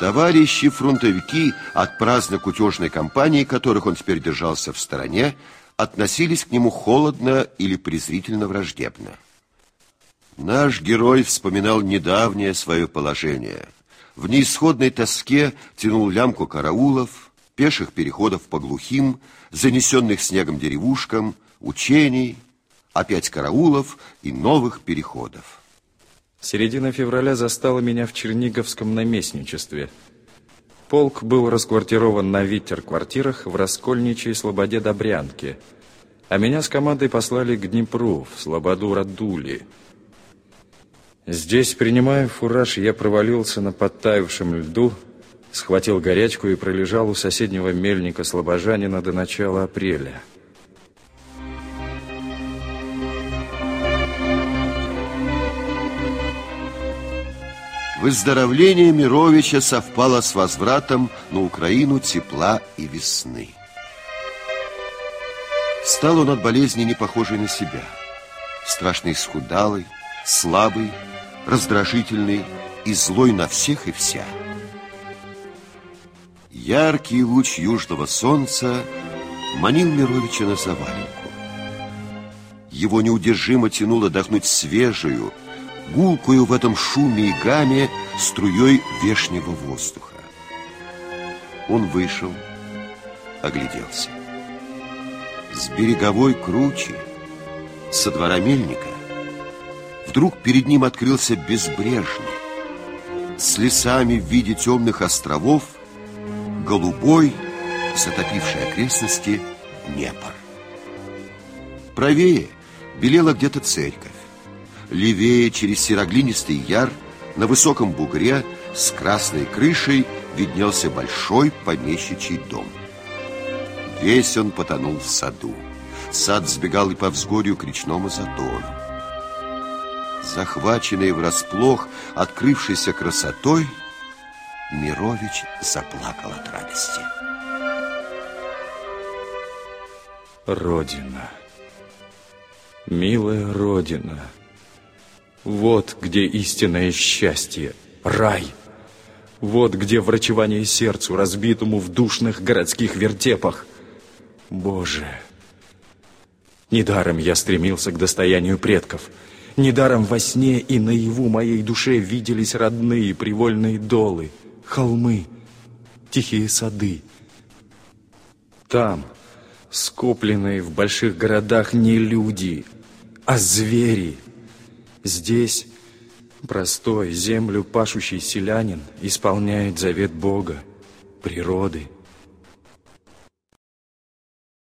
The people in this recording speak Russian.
Товарищи-фронтовики от праздно-кутежной компании, которых он теперь держался в стороне, относились к нему холодно или презрительно враждебно. Наш герой вспоминал недавнее свое положение. В неисходной тоске тянул лямку караулов, пеших переходов по глухим, занесенных снегом деревушкам, учений, опять караулов и новых переходов. Середина февраля застала меня в Черниговском наместничестве. Полк был расквартирован на Виттер-квартирах в Раскольничьей Слободе Добрянке, а меня с командой послали к Днепру, в Слободу Радули. Здесь, принимая фураж, я провалился на подтаявшем льду, схватил горячку и пролежал у соседнего мельника Слобожанина до начала апреля. Выздоровление Мировича совпало с возвратом на Украину тепла и весны. Стал он от болезни не похожий на себя. Страшно исхудалый, слабый, раздражительный и злой на всех и вся. Яркий луч южного солнца манил Мировича на заваленку. Его неудержимо тянуло дохнуть свежую, гулкую в этом шуме и гаме струей вешнего воздуха. Он вышел, огляделся. С береговой кручи, со двора мельника, вдруг перед ним открылся безбрежный, с лесами в виде темных островов, голубой, затопивший окрестности Днепр. Правее белела где-то церковь. Левее через сероглинистый яр на высоком бугре с красной крышей виднелся большой помещичий дом. Весь он потонул в саду. Сад сбегал и по взгорью к речному затону. Захваченный врасплох открывшейся красотой, Мирович заплакал от радости. Родина. Милая Родина. Вот где истинное счастье, рай. Вот где врачевание сердцу, разбитому в душных городских вертепах. Боже, недаром я стремился к достоянию предков. Недаром во сне и наяву моей душе виделись родные привольные долы, холмы, тихие сады. Там, скопленные в больших городах не люди, а звери — Здесь простой, землю пашущий селянин исполняет завет Бога, природы,